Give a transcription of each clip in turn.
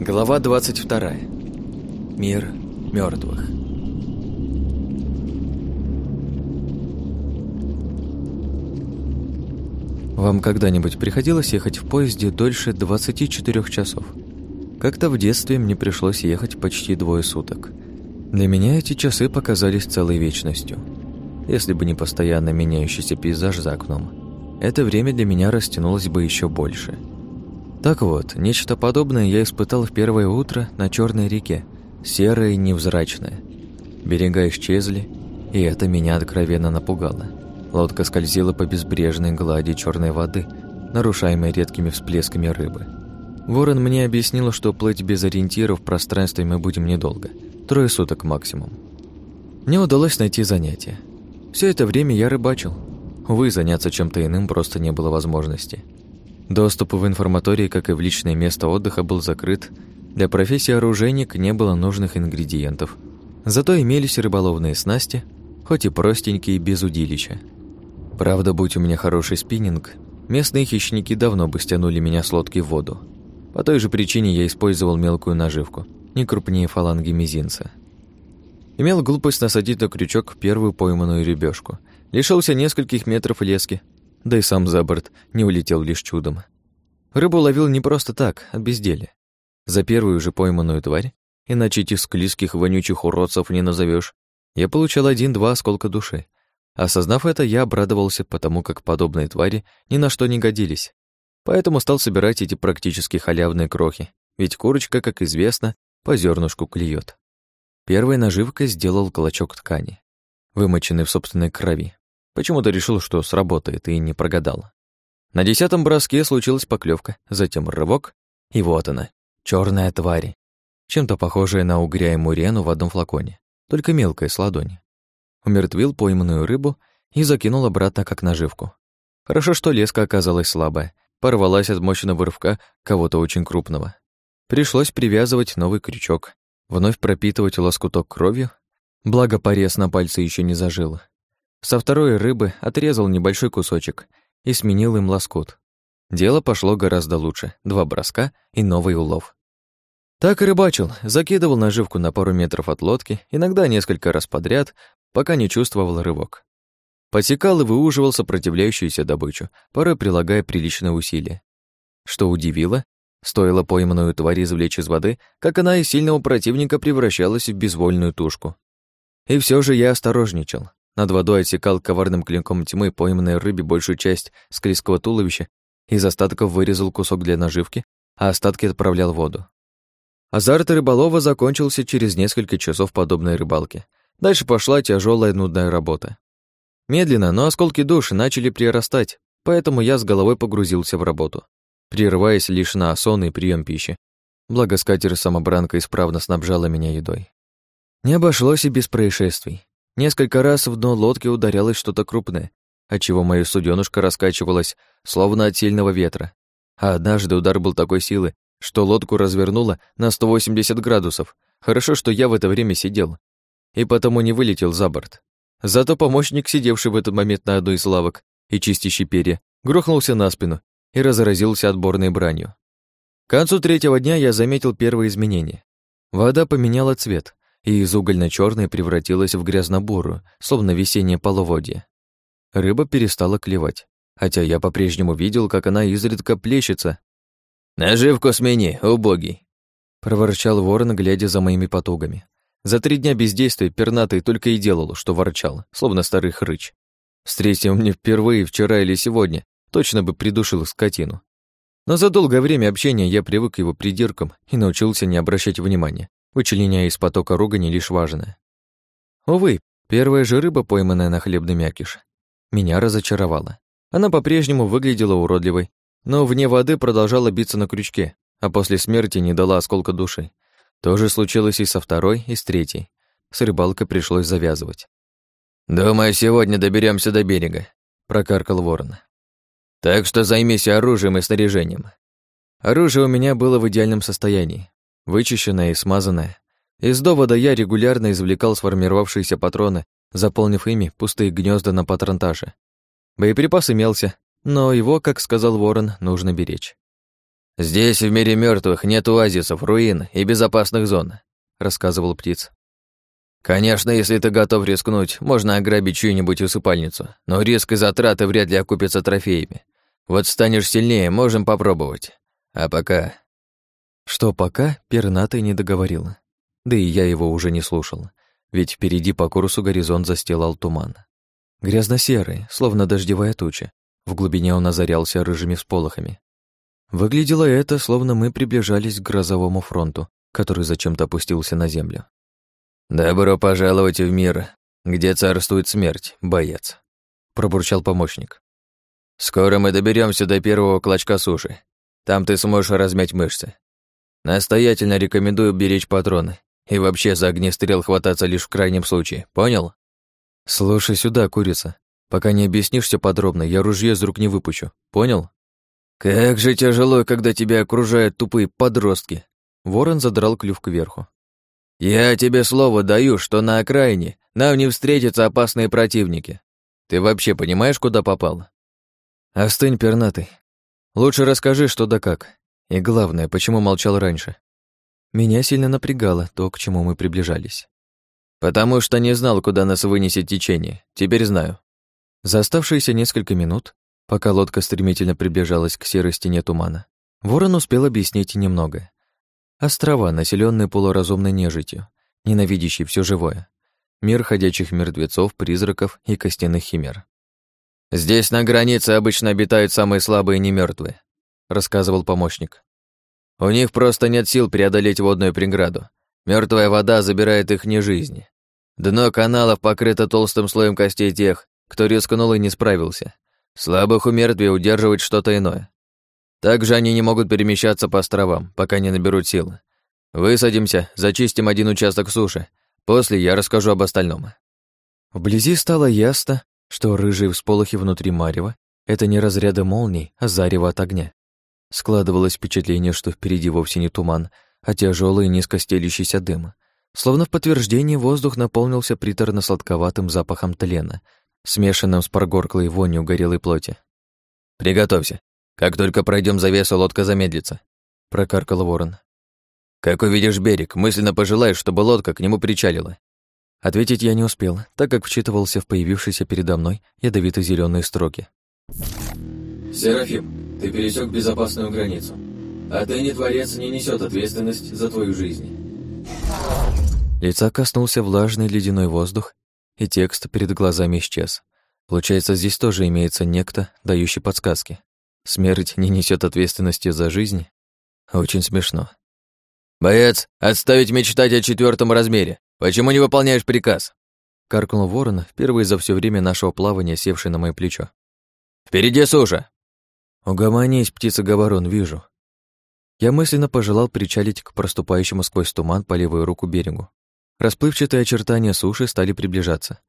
Глава 22. Мир мертвых. Вам когда-нибудь приходилось ехать в поезде дольше 24 часов? Как-то в детстве мне пришлось ехать почти двое суток. Для меня эти часы показались целой вечностью. Если бы не постоянно меняющийся пейзаж за окном, это время для меня растянулось бы еще больше – так вот, нечто подобное я испытал в первое утро на Черной реке, серое и невзрачное. Берега исчезли, и это меня откровенно напугало. Лодка скользила по безбрежной глади черной воды, нарушаемой редкими всплесками рыбы. Ворон мне объяснил, что плыть без ориентиров в пространстве мы будем недолго, трое суток максимум. Мне удалось найти занятие. Все это время я рыбачил. Увы, заняться чем-то иным просто не было возможности. Доступ в информатории, как и в личное место отдыха, был закрыт. Для профессии оружейник не было нужных ингредиентов. Зато имелись рыболовные снасти, хоть и простенькие, без удилища. Правда, будь у меня хороший спиннинг, местные хищники давно бы стянули меня с лодки в воду. По той же причине я использовал мелкую наживку, не крупнее фаланги мизинца. Имел глупость насадить на крючок первую пойманную рыбешку. Лишился нескольких метров лески, да и сам за борт не улетел лишь чудом. Рыбу ловил не просто так, от безделия. За первую же пойманную тварь, иначе этих склизких вонючих уродцев не назовешь, я получал один-два осколка души. Осознав это, я обрадовался, потому как подобные твари ни на что не годились. Поэтому стал собирать эти практически халявные крохи, ведь курочка, как известно, по зернышку клюет. Первой наживкой сделал клочок ткани, вымоченный в собственной крови. Почему-то решил, что сработает, и не прогадал. На десятом броске случилась поклевка, затем рывок, и вот она, черная тварь. Чем-то похожая на угря и мурену в одном флаконе, только мелкая с ладони. Умертвил пойманную рыбу и закинул обратно как наживку. Хорошо, что леска оказалась слабая, порвалась от мощного рывка кого-то очень крупного. Пришлось привязывать новый крючок, вновь пропитывать лоскуток кровью, благо порез на пальце еще не зажил, со второй рыбы отрезал небольшой кусочек и сменил им лоскут. Дело пошло гораздо лучше. Два броска и новый улов. Так и рыбачил, закидывал наживку на пару метров от лодки, иногда несколько раз подряд, пока не чувствовал рывок. Подсекал и выуживал сопротивляющуюся добычу, порой прилагая приличное усилие. Что удивило, стоило пойманную тварь извлечь из воды, как она из сильного противника превращалась в безвольную тушку. И все же я осторожничал. Над водой отсекал коварным клинком тьмы пойманной рыбе большую часть склизкого туловища, из остатков вырезал кусок для наживки, а остатки отправлял в воду. Азарт рыболова закончился через несколько часов подобной рыбалки. Дальше пошла тяжелая нудная работа. Медленно, но осколки души начали прирастать, поэтому я с головой погрузился в работу, прерываясь лишь на сон и прием пищи. Благо скатер-самобранка исправно снабжала меня едой. Не обошлось и без происшествий. Несколько раз в дно лодки ударялось что-то крупное, отчего моя суденушка раскачивалась, словно от сильного ветра. А однажды удар был такой силы, что лодку развернуло на 180 градусов. Хорошо, что я в это время сидел, и потому не вылетел за борт. Зато помощник, сидевший в этот момент на одной из лавок и чистящий перья, грохнулся на спину и разразился отборной бранью. К концу третьего дня я заметил первые изменения. Вода поменяла цвет, и из угольно черной превратилась в грязно-бурую, словно весеннее половодье. Рыба перестала клевать, хотя я по-прежнему видел, как она изредка плещется. «Наживку смени, убогий!» — проворчал ворон, глядя за моими потугами. За три дня бездействия пернатый только и делал, что ворчал, словно старый хрыч. Встретил мне впервые вчера или сегодня, точно бы придушил скотину. Но за долгое время общения я привык к его придиркам и научился не обращать внимания вычленяя из потока ругани лишь важное. Увы, первая же рыба, пойманная на хлебный мякиш, меня разочаровала. Она по-прежнему выглядела уродливой, но вне воды продолжала биться на крючке, а после смерти не дала осколка души. То же случилось и со второй, и с третьей. С рыбалкой пришлось завязывать. «Думаю, сегодня доберемся до берега», — прокаркал ворон. «Так что займись оружием и снаряжением». Оружие у меня было в идеальном состоянии вычищенная и смазанная. Из довода я регулярно извлекал сформировавшиеся патроны, заполнив ими пустые гнезда на патронтаже. Боеприпас имелся, но его, как сказал Ворон, нужно беречь. «Здесь, в мире мертвых нет оазисов, руин и безопасных зон», — рассказывал птиц. «Конечно, если ты готов рискнуть, можно ограбить чью-нибудь усыпальницу, но риск и затраты вряд ли окупятся трофеями. Вот станешь сильнее, можем попробовать. А пока...» Что пока, пернатый не договорил. Да и я его уже не слушал, ведь впереди по курсу горизонт застилал туман. Грязно-серый, словно дождевая туча. В глубине он озарялся рыжими всполохами. Выглядело это, словно мы приближались к грозовому фронту, который зачем-то опустился на землю. «Добро пожаловать в мир, где царствует смерть, боец», — пробурчал помощник. «Скоро мы доберемся до первого клочка суши. Там ты сможешь размять мышцы. Настоятельно рекомендую беречь патроны и вообще за огнестрел хвататься лишь в крайнем случае, понял?» «Слушай сюда, курица. Пока не объяснишь все подробно, я ружье из рук не выпущу, понял?» «Как же тяжело, когда тебя окружают тупые подростки!» Ворон задрал клюв кверху. «Я тебе слово даю, что на окраине нам не встретятся опасные противники. Ты вообще понимаешь, куда попал?» «Остынь, пернатый. Лучше расскажи, что да как. И главное, почему молчал раньше?» Меня сильно напрягало то, к чему мы приближались. «Потому что не знал, куда нас вынесет течение. Теперь знаю». За оставшиеся несколько минут Пока лодка стремительно приближалась к серой стене тумана, Ворон успел объяснить немного. Острова, населенные полуразумной нежитью, ненавидящей все живое. Мир ходячих мертвецов, призраков и костяных химер. «Здесь на границе обычно обитают самые слабые немертвые», рассказывал помощник. «У них просто нет сил преодолеть водную преграду. Мертвая вода забирает их не жизни. Дно каналов покрыто толстым слоем костей тех, кто рискнул и не справился. Слабых у мертвей удерживать что-то иное. Также они не могут перемещаться по островам, пока не наберут силы. Высадимся, зачистим один участок суши. После я расскажу об остальном. Вблизи стало ясно, что рыжие всполохи внутри Марева — это не разряды молний, а зарево от огня. Складывалось впечатление, что впереди вовсе не туман, а тяжелый низко стелющийся дым. Словно в подтверждении воздух наполнился приторно-сладковатым запахом тлена — смешанным с прогорклой вонью горелой плоти. «Приготовься. Как только пройдем завесу, лодка замедлится», — прокаркал ворон. «Как увидишь берег, мысленно пожелаешь, чтобы лодка к нему причалила». Ответить я не успел, так как вчитывался в появившиеся передо мной ядовито зеленые строки. «Серафим, ты пересек безопасную границу. А ты, не творец, не несет ответственность за твою жизнь». Лица коснулся влажный ледяной воздух, и текст перед глазами исчез. Получается, здесь тоже имеется некто, дающий подсказки. Смерть не несет ответственности за жизнь? Очень смешно. «Боец, отставить мечтать о четвертом размере! Почему не выполняешь приказ?» Каркнул ворон, впервые за все время нашего плавания, севший на мое плечо. «Впереди суша!» «Угомонись, птица-говорон, вижу». Я мысленно пожелал причалить к проступающему сквозь туман по левую руку берегу. Расплывчатые очертания суши стали приближаться.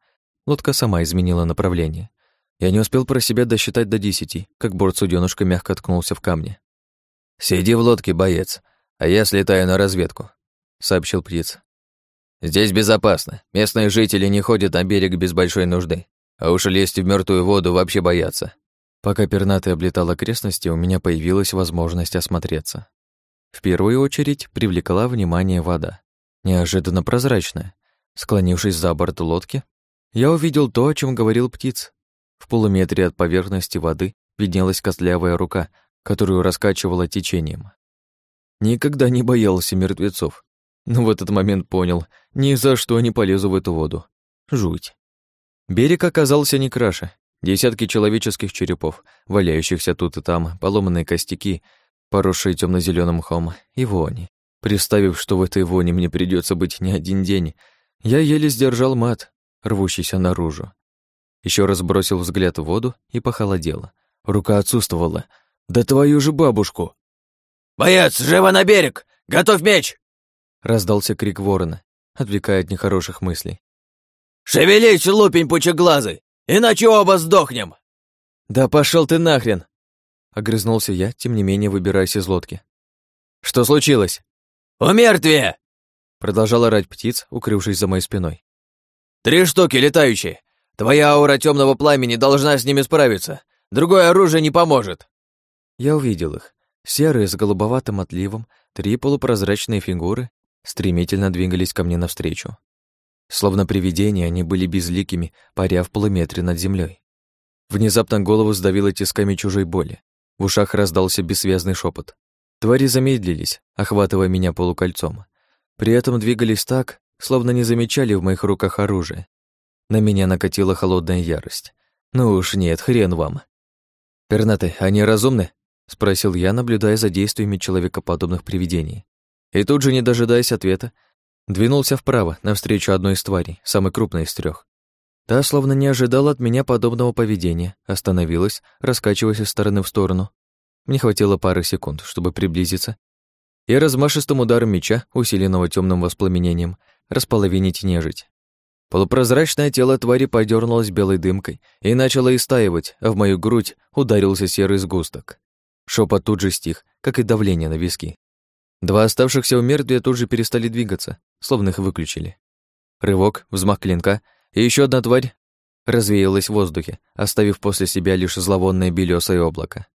Лодка сама изменила направление. Я не успел про себя досчитать до десяти, как борт суденушка мягко ткнулся в камни. «Сиди в лодке, боец, а я слетаю на разведку», — сообщил птиц. «Здесь безопасно. Местные жители не ходят на берег без большой нужды, а уж лезть в мертвую воду вообще боятся». Пока пернатый облетал окрестности, у меня появилась возможность осмотреться. В первую очередь привлекла внимание вода неожиданно прозрачная. Склонившись за борт лодки, я увидел то, о чем говорил птиц. В полуметре от поверхности воды виднелась костлявая рука, которую раскачивала течением. Никогда не боялся мертвецов, но в этот момент понял, ни за что не полезу в эту воду. Жуть. Берег оказался не краше. Десятки человеческих черепов, валяющихся тут и там, поломанные костяки, поросшие темно зеленым мхом и вони. Представив, что в этой воне мне придется быть не один день, я еле сдержал мат, рвущийся наружу. Еще раз бросил взгляд в воду и похолодело. Рука отсутствовала. «Да твою же бабушку!» «Боец, живо на берег! Готовь меч!» Раздался крик ворона, отвлекая от нехороших мыслей. «Шевелись, лупень пучеглазый, иначе оба сдохнем!» «Да пошел ты нахрен!» Огрызнулся я, тем не менее выбираясь из лодки. «Что случилось?» «Умертвие!» Продолжал орать птиц, укрывшись за моей спиной. «Три штуки летающие! Твоя аура темного пламени должна с ними справиться. Другое оружие не поможет!» Я увидел их. Серые с голубоватым отливом, три полупрозрачные фигуры стремительно двигались ко мне навстречу. Словно привидения, они были безликими, паря в полуметре над землей. Внезапно голову сдавило тисками чужой боли. В ушах раздался бессвязный шепот. Твари замедлились, охватывая меня полукольцом. При этом двигались так, словно не замечали в моих руках оружие. На меня накатила холодная ярость. Ну уж нет, хрен вам. «Пернаты, они разумны?» — спросил я, наблюдая за действиями человекоподобных привидений. И тут же, не дожидаясь ответа, двинулся вправо, навстречу одной из тварей, самой крупной из трех. Та, словно не ожидала от меня подобного поведения, остановилась, раскачиваясь из стороны в сторону. Мне хватило пары секунд, чтобы приблизиться, и размашистым ударом меча, усиленного темным воспламенением, располовинить нежить. Полупрозрачное тело твари подернулось белой дымкой и начало истаивать, а в мою грудь ударился серый сгусток. Шепот тут же стих, как и давление на виски. Два оставшихся у мертвия тут же перестали двигаться, словно их выключили. Рывок, взмах клинка, и еще одна тварь развеялась в воздухе, оставив после себя лишь зловонное белёсое облако.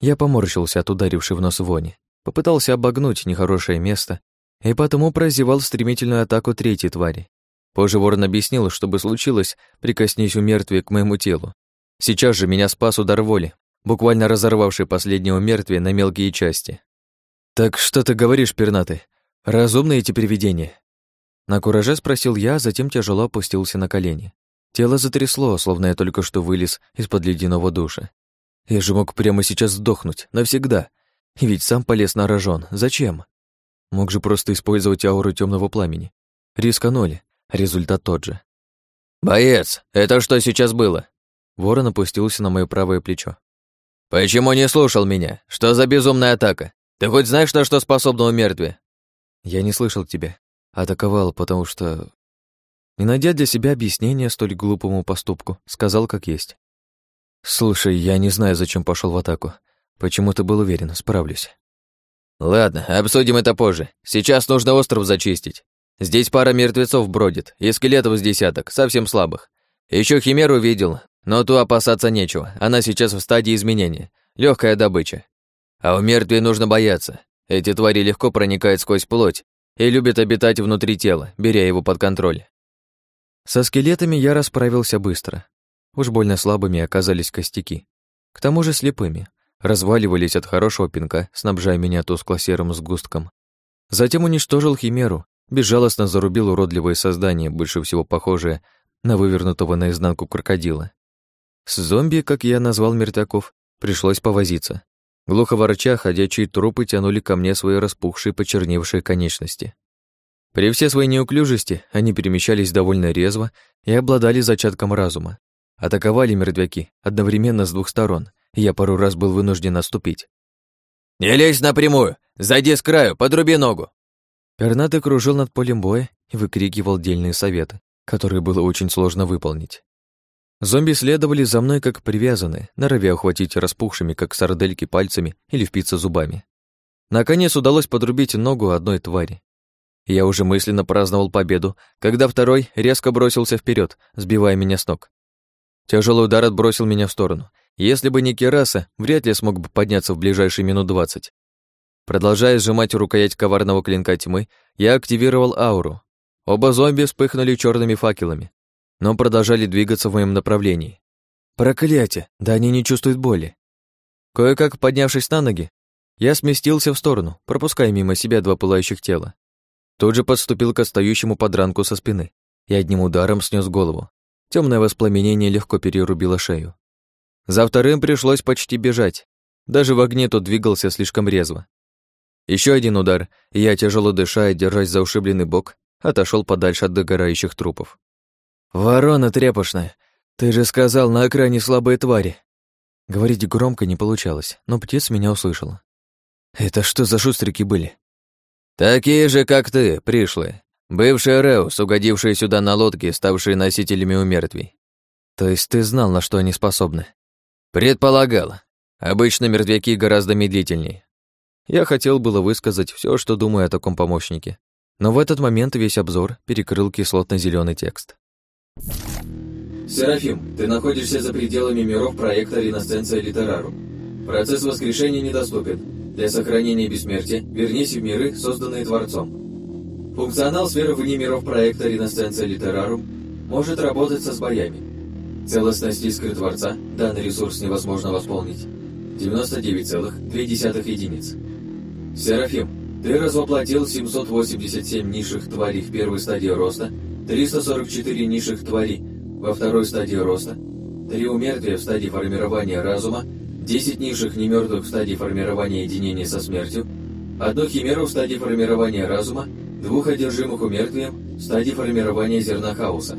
Я поморщился от ударившей в нос вони, попытался обогнуть нехорошее место и потому прозевал стремительную атаку третьей твари. Позже ворон объяснил, что бы случилось, прикоснись у мертвия к моему телу. Сейчас же меня спас удар воли, буквально разорвавший последнего мертвия на мелкие части. «Так что ты говоришь, пернатый? Разумные эти привидения?» На кураже спросил я, а затем тяжело опустился на колени. Тело затрясло, словно я только что вылез из-под ледяного душа. Я же мог прямо сейчас сдохнуть, навсегда. Ведь сам полез на рожон. Зачем? Мог же просто использовать ауру темного пламени. Риска ноль, Результат тот же. «Боец, это что сейчас было?» Ворон опустился на мое правое плечо. «Почему не слушал меня? Что за безумная атака? Ты хоть знаешь, на что способна у мертвия?» «Я не слышал тебя. Атаковал, потому что...» Не найдя для себя объяснения столь глупому поступку, сказал как есть. «Слушай, я не знаю, зачем пошел в атаку. Почему-то был уверен, справлюсь». «Ладно, обсудим это позже. Сейчас нужно остров зачистить. Здесь пара мертвецов бродит, и скелетов с десяток, совсем слабых. Еще химеру видел, но ту опасаться нечего, она сейчас в стадии изменения, легкая добыча. А у мертвей нужно бояться. Эти твари легко проникают сквозь плоть и любят обитать внутри тела, беря его под контроль. Со скелетами я расправился быстро. Уж больно слабыми оказались костяки. К тому же слепыми. Разваливались от хорошего пинка, снабжая меня тускло-серым сгустком. Затем уничтожил химеру, безжалостно зарубил уродливое создание, больше всего похожее на вывернутого наизнанку крокодила. С зомби, как я назвал мертвяков, пришлось повозиться. Глухо ворча, ходячие трупы тянули ко мне свои распухшие, почерневшие конечности. При всей своей неуклюжести они перемещались довольно резво и обладали зачатком разума. Атаковали мертвяки одновременно с двух сторон, и я пару раз был вынужден отступить. «Не лезь напрямую! Зайди с краю, подруби ногу!» Пернатый кружил над полем боя и выкрикивал дельные советы, которые было очень сложно выполнить. Зомби следовали за мной как привязанные, норовя ухватить распухшими, как сардельки, пальцами или впиться зубами. Наконец удалось подрубить ногу одной твари. Я уже мысленно праздновал победу, когда второй резко бросился вперед, сбивая меня с ног. Тяжелый удар отбросил меня в сторону. Если бы не кераса, вряд ли смог бы подняться в ближайшие минут двадцать. Продолжая сжимать рукоять коварного клинка тьмы, я активировал ауру. Оба зомби вспыхнули черными факелами, но продолжали двигаться в моем направлении. Проклятие! Да они не чувствуют боли. Кое-как поднявшись на ноги, я сместился в сторону, пропуская мимо себя два пылающих тела. Тут же подступил к отстающему подранку со спины и одним ударом снес голову. Темное воспламенение легко перерубило шею. За вторым пришлось почти бежать. Даже в огне тот двигался слишком резво. Еще один удар, и я, тяжело дыша и держась за ушибленный бок, отошел подальше от догорающих трупов. «Ворона трепошная, ты же сказал, на экране слабые твари!» Говорить громко не получалось, но птиц меня услышала. «Это что за шустрики были?» «Такие же, как ты, пришлые. Бывшие Реус, угодившие сюда на лодке, ставшие носителями умертвий». «То есть ты знал, на что они способны?» «Предполагал. Обычно мертвяки гораздо медлительнее. Я хотел было высказать все, что думаю о таком помощнике, но в этот момент весь обзор перекрыл кислотно зеленый текст. Серафим, ты находишься за пределами миров проекта «Ренессенция Литерару». Процесс воскрешения недоступен. Для сохранения бессмертия вернись в миры, созданные Творцом. Функционал сферы вне миров проекта Ренессенция Литерарум может работать со сбоями. Целостность искры Творца данный ресурс невозможно восполнить. 99,2 единиц. Серафим, ты развоплотил 787 низших тварей в первой стадии роста, 344 низших тварей во второй стадии роста, 3 умертвия в стадии формирования разума, 10 низших немертвых в стадии формирования единения со смертью, одну химеру в стадии формирования разума, двух одержимых умертвием в стадии формирования зерна хаоса.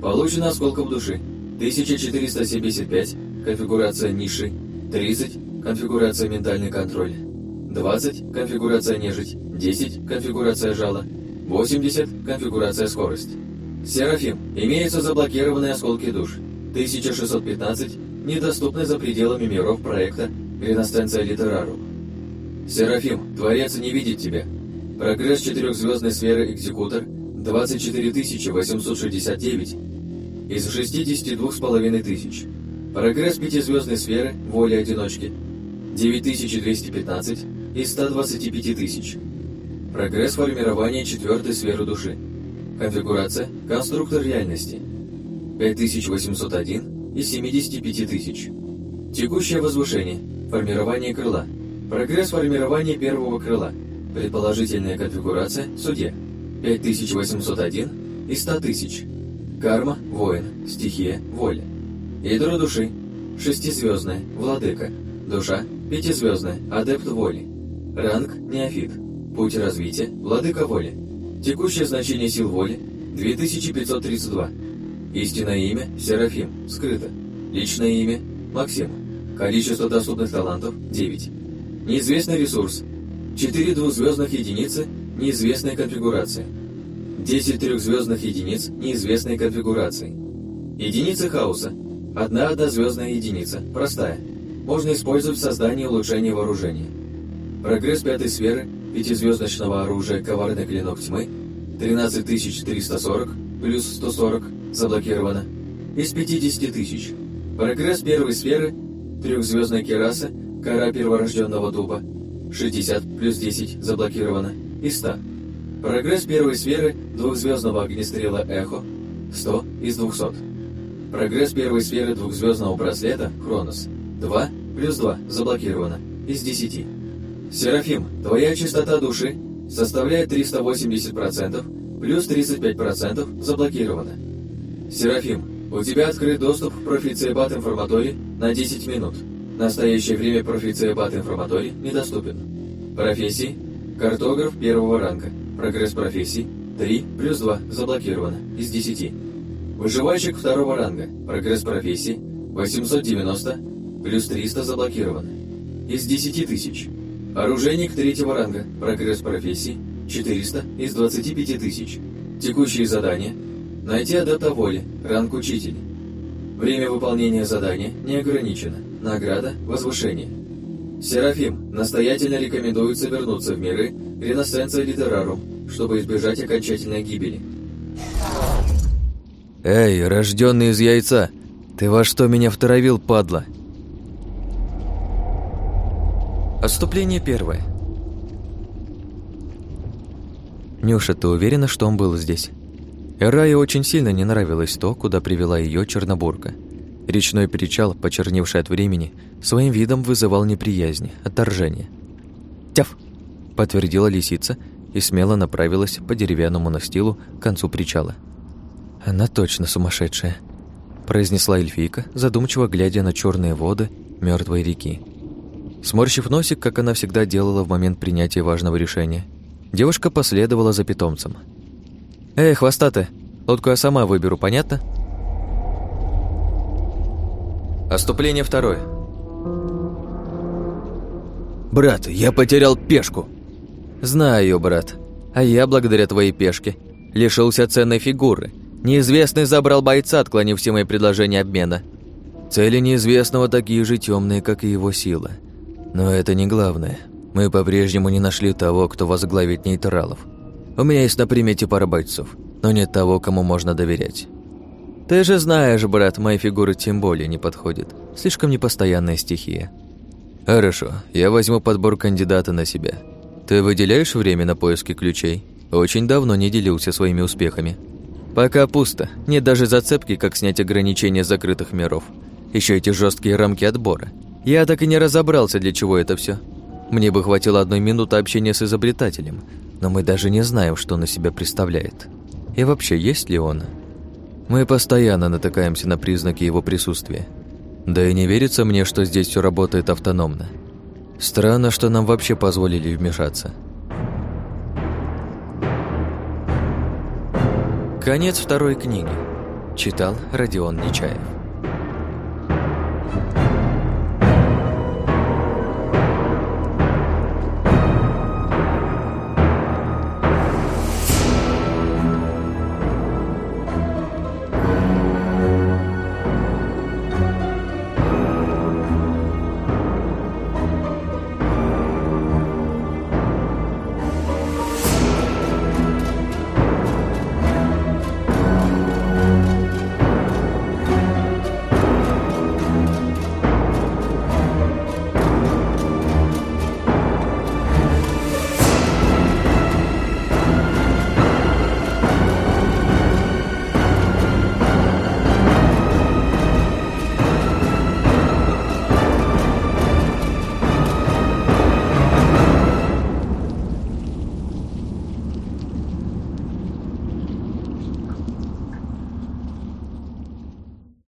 Получено осколков души 1475, конфигурация ниши, 30, конфигурация ментальный контроль, 20, конфигурация нежить, 10, конфигурация жала, 80, конфигурация скорость. Серафим, имеются заблокированные осколки душ, 1615, недоступны за пределами миров проекта Ренессенция Литерару. Серафим, Творец не видит тебя. Прогресс четырехзвездной сферы Экзекутор 24869 из 62,5 тысяч. Прогресс пятизвездной сферы Воли Одиночки 9215 из 125 тысяч. Прогресс формирования четвертой сферы души. Конфигурация Конструктор реальности 5801 из 75 тысяч. Текущее возвышение. Формирование крыла. Прогресс формирования первого крыла. Предположительная конфигурация Судья. 5801 из 100 тысяч. Карма – воин, стихия – воля. Ядро души – шестизвездная, владыка. Душа – пятизвездная, адепт воли. Ранг – неофит. Путь развития – владыка воли. Текущее значение сил воли – 2532. Истинное имя – Серафим, скрыто. Личное имя – Максим. Количество доступных талантов – 9. Неизвестный ресурс – 4 двухзвездных единицы неизвестной конфигурации. 10 трехзвездных единиц неизвестной конфигурации. Единицы хаоса. Одна однозвездная единица, простая. Можно использовать в создании улучшения вооружения. Прогресс пятой сферы, пятизвездочного оружия «Коварный клинок тьмы» 13340 плюс 140 заблокировано. Из 50 тысяч. Прогресс первой сферы, трехзвездная кераса, кора перворожденного дуба 60 плюс 10 заблокировано. Из 100. Прогресс первой сферы двухзвездного огнестрела «Эхо» 100 из 200. Прогресс первой сферы двухзвездного браслета «Хронос» 2 плюс 2 заблокировано из 10. Серафим, твоя частота души составляет 380%, плюс 35% заблокировано. Серафим, у тебя открыт доступ к профициебат информаторий на 10 минут. В настоящее время профициебат информаторий недоступен. Профессии Картограф первого ранга. Прогресс профессий 3 плюс 2 заблокировано из 10. Выживальщик второго ранга. Прогресс профессии 890 плюс 300 заблокировано из 10 тысяч. Оружейник третьего ранга. Прогресс профессии 400 из 25 тысяч. Текущие задания. Найти адепта воли. Ранг учитель. Время выполнения задания не ограничено. Награда – возвышение. Серафим настоятельно рекомендуется вернуться в миры Ренессенция Литерарум, чтобы избежать окончательной гибели. «Эй, рожденный из яйца! Ты во что меня втравил, падла?» Отступление первое. Нюша, ты уверена, что он был здесь? Эрае очень сильно не нравилось то, куда привела ее Чернобурка. Речной причал, почерневший от времени, своим видом вызывал неприязнь, отторжение. «Тяф!» – подтвердила лисица и смело направилась по деревянному настилу к концу причала. «Она точно сумасшедшая», – произнесла эльфийка, задумчиво глядя на черные воды мертвой реки. Сморщив носик, как она всегда делала в момент принятия важного решения, девушка последовала за питомцем. «Эй, хвостатая, лодку я сама выберу, понятно?» Оступление второе. «Брат, я потерял пешку!» «Знаю, брат. А я, благодаря твоей пешке, лишился ценной фигуры. Неизвестный забрал бойца, отклонив все мои предложения обмена. Цели неизвестного такие же темные, как и его сила. Но это не главное. Мы по-прежнему не нашли того, кто возглавит нейтралов. У меня есть на примете пара бойцов, но нет того, кому можно доверять. Ты же знаешь, брат, мои фигуры тем более не подходят. Слишком непостоянная стихия. Хорошо, я возьму подбор кандидата на себя. Ты выделяешь время на поиски ключей? Очень давно не делился своими успехами. Пока пусто. Нет даже зацепки, как снять ограничения закрытых миров. Еще эти жесткие рамки отбора. Я так и не разобрался, для чего это все. Мне бы хватило одной минуты общения с изобретателем, но мы даже не знаем, что он из себя представляет. И вообще, есть ли он? Мы постоянно натыкаемся на признаки его присутствия. Да и не верится мне, что здесь все работает автономно. Странно, что нам вообще позволили вмешаться. Конец второй книги. Читал Родион Нечаев.